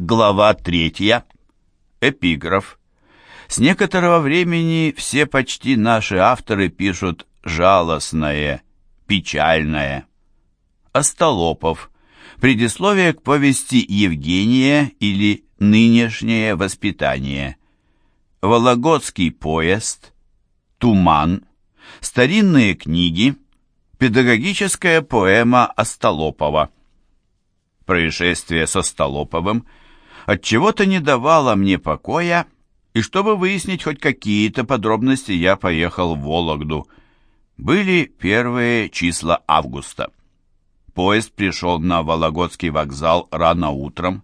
Глава третья. Эпиграф. С некоторого времени все почти наши авторы пишут жалостное, печальное. Остолопов. Предисловие к повести Евгения или Нынешнее воспитание. Вологодский поезд. Туман. Старинные книги. Педагогическая поэма Остолопова. Происшествие со Столоповым отчего-то не давало мне покоя, и чтобы выяснить хоть какие-то подробности, я поехал в Вологду. Были первые числа августа. Поезд пришел на Вологодский вокзал рано утром.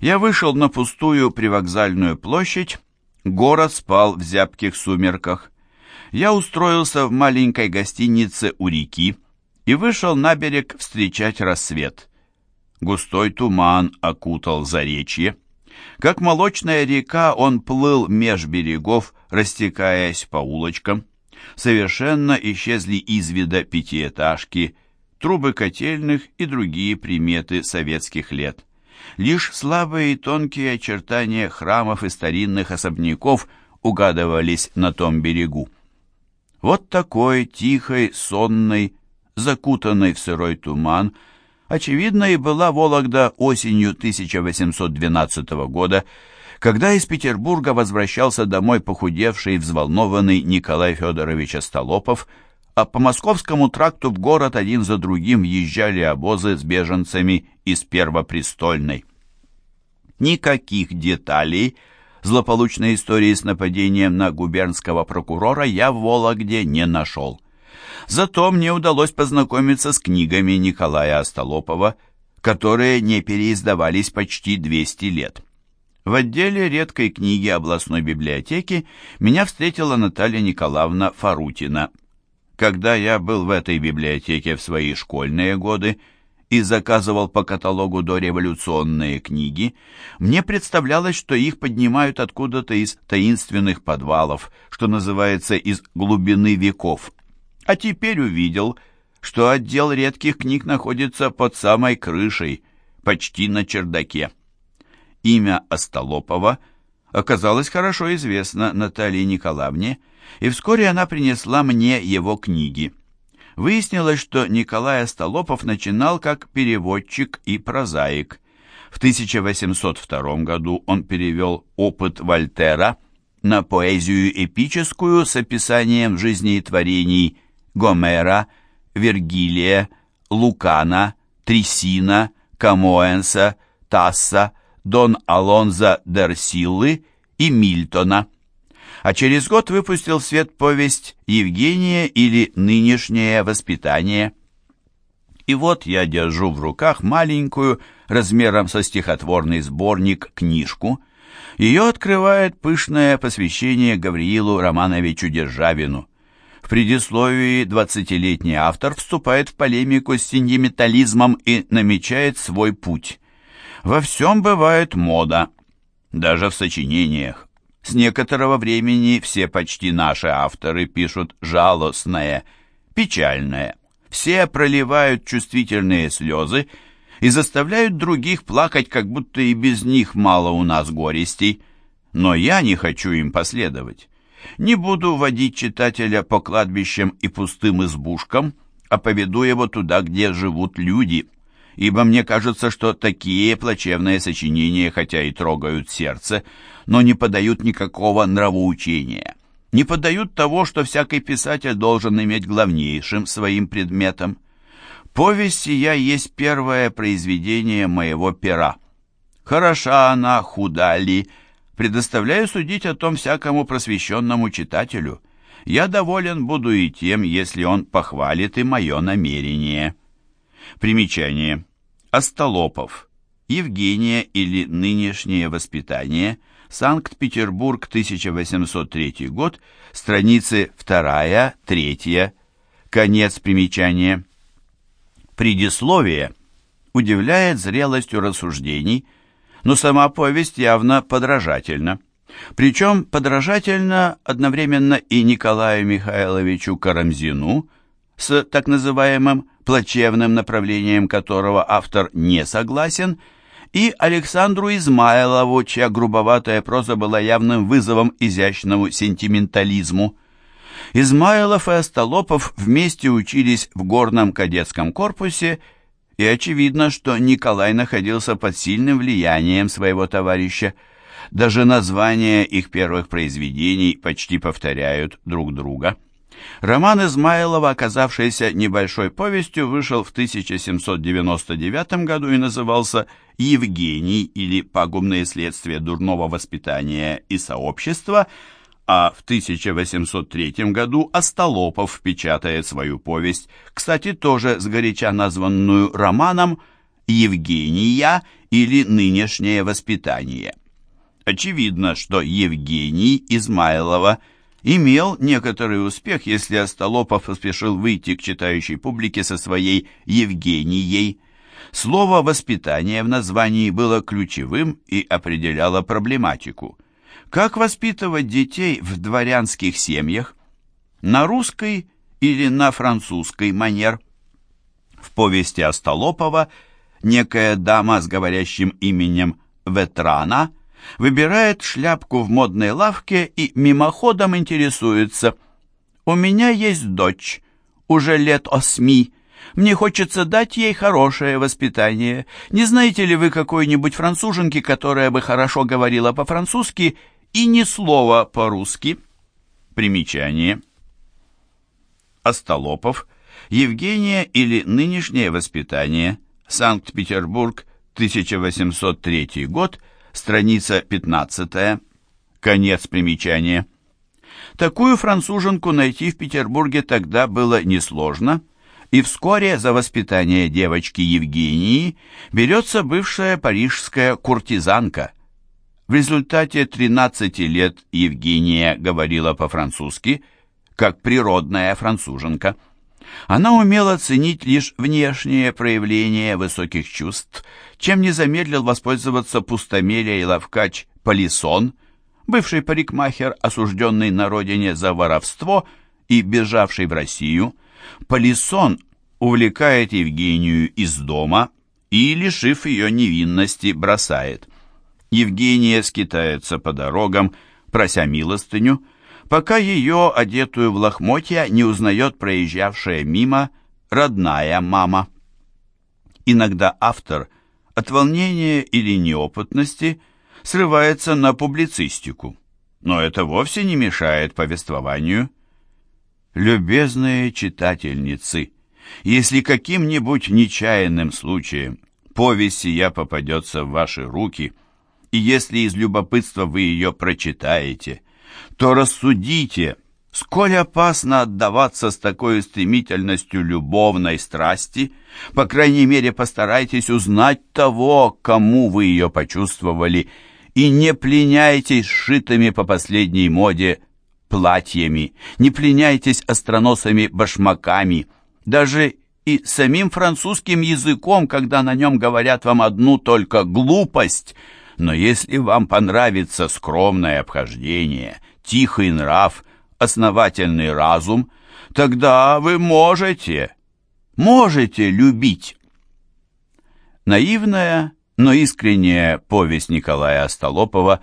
Я вышел на пустую привокзальную площадь, город спал в зябких сумерках. Я устроился в маленькой гостинице у реки и вышел на берег встречать рассвет. Густой туман окутал заречье. Как молочная река, он плыл меж берегов, растекаясь по улочкам. Совершенно исчезли из вида пятиэтажки, трубы котельных и другие приметы советских лет. Лишь слабые и тонкие очертания храмов и старинных особняков угадывались на том берегу. Вот такой тихой, сонной, закутанной в сырой туман, очевидно, и была Вологда осенью 1812 года, когда из Петербурга возвращался домой похудевший и взволнованный Николай Федорович Остолопов, а по Московскому тракту в город один за другим въезжали обозы с беженцами из Первопрестольной. Никаких деталей злополучной истории с нападением на губернского прокурора я в Вологде не нашел. Зато мне удалось познакомиться с книгами Николая Остолопова, которые не переиздавались почти 200 лет. В отделе редкой книги областной библиотеки меня встретила Наталья Николаевна Фарутина. Когда я был в этой библиотеке в свои школьные годы и заказывал по каталогу дореволюционные книги, мне представлялось, что их поднимают откуда-то из таинственных подвалов, что называется, из глубины веков а теперь увидел, что отдел редких книг находится под самой крышей, почти на чердаке. Имя Остолопова оказалось хорошо известно Наталье Николаевне, и вскоре она принесла мне его книги. Выяснилось, что Николай Остолопов начинал как переводчик и прозаик. В 1802 году он перевел «Опыт Вольтера» на поэзию эпическую с описанием жизни и творений Гомера, Вергилия, Лукана, Трисина, Камоэнса, Тасса, Дон Алонзо Дерсиллы и Мильтона. А через год выпустил в свет повесть «Евгения» или «Нынешнее воспитание». И вот я держу в руках маленькую, размером со стихотворный сборник, книжку. Ее открывает пышное посвящение Гавриилу Романовичу Державину. В предисловии двадцатилетний автор вступает в полемику с сентиментализмом и намечает свой путь. Во всем бывает мода, даже в сочинениях. С некоторого времени все почти наши авторы пишут жалостное, печальное. Все проливают чувствительные слезы и заставляют других плакать, как будто и без них мало у нас горестей. Но я не хочу им последовать. Не буду водить читателя по кладбищам и пустым избушкам, а поведу его туда, где живут люди, ибо мне кажется, что такие плачевные сочинения, хотя и трогают сердце, но не подают никакого нравоучения, не подают того, что всякий писатель должен иметь главнейшим своим предметом. Повесть сия есть первое произведение моего пера. Хороша она, худа ли, предоставляю судить о том всякому просвещенному читателю. Я доволен буду и тем, если он похвалит и мое намерение. Примечание. Остолопов. Евгения или нынешнее воспитание. Санкт-Петербург, 1803 год. Страницы 2-3. Конец примечания. Предисловие удивляет зрелостью рассуждений, но сама повесть явно подражательна. Причем подражательно одновременно и Николаю Михайловичу Карамзину, с так называемым плачевным направлением которого автор не согласен, и Александру Измайлову, чья грубоватая проза была явным вызовом изящному сентиментализму. Измайлов и Остолопов вместе учились в горном кадетском корпусе, и очевидно, что Николай находился под сильным влиянием своего товарища. Даже названия их первых произведений почти повторяют друг друга. Роман Измайлова, оказавшийся небольшой повестью, вышел в 1799 году и назывался «Евгений» или «Пагубные следствия дурного воспитания и сообщества», а в 1803 году Остолопов печатает свою повесть, кстати, тоже сгоряча названную романом «Евгения» или «Нынешнее воспитание». Очевидно, что Евгений Измайлова имел некоторый успех, если Остолопов поспешил выйти к читающей публике со своей Евгенией. Слово «воспитание» в названии было ключевым и определяло проблематику. Как воспитывать детей в дворянских семьях? На русской или на французской манер? В повести Остолопова некая дама с говорящим именем Ветрана – выбирает шляпку в модной лавке и мимоходом интересуется. «У меня есть дочь, уже лет осьми. Мне хочется дать ей хорошее воспитание. Не знаете ли вы какой-нибудь француженки, которая бы хорошо говорила по-французски и ни слова по-русски?» Примечание. Остолопов. Евгения или нынешнее воспитание. Санкт-Петербург, 1803 год страница 15, конец примечания. Такую француженку найти в Петербурге тогда было несложно, и вскоре за воспитание девочки Евгении берется бывшая парижская куртизанка. В результате 13 лет Евгения говорила по-французски, как природная француженка – она умела ценить лишь внешнее проявление высоких чувств, чем не замедлил воспользоваться пустомелия и ловкач Полисон, бывший парикмахер, осужденный на родине за воровство и бежавший в Россию. Полисон увлекает Евгению из дома и, лишив ее невинности, бросает. Евгения скитается по дорогам, прося милостыню, пока ее, одетую в лохмотья, не узнает проезжавшая мимо родная мама. Иногда автор от волнения или неопытности срывается на публицистику, но это вовсе не мешает повествованию. Любезные читательницы, если каким-нибудь нечаянным случаем повесть сия попадется в ваши руки, и если из любопытства вы ее прочитаете – то рассудите, сколь опасно отдаваться с такой стремительностью любовной страсти, по крайней мере постарайтесь узнать того, кому вы ее почувствовали, и не пленяйтесь сшитыми по последней моде платьями, не пленяйтесь остроносыми башмаками, даже и самим французским языком, когда на нем говорят вам одну только глупость – но если вам понравится скромное обхождение, тихий нрав, основательный разум, тогда вы можете, можете любить. Наивная, но искренняя повесть Николая Остолопова,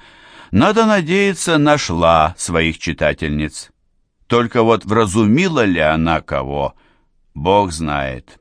надо надеяться, нашла своих читательниц. Только вот вразумила ли она кого, Бог знает.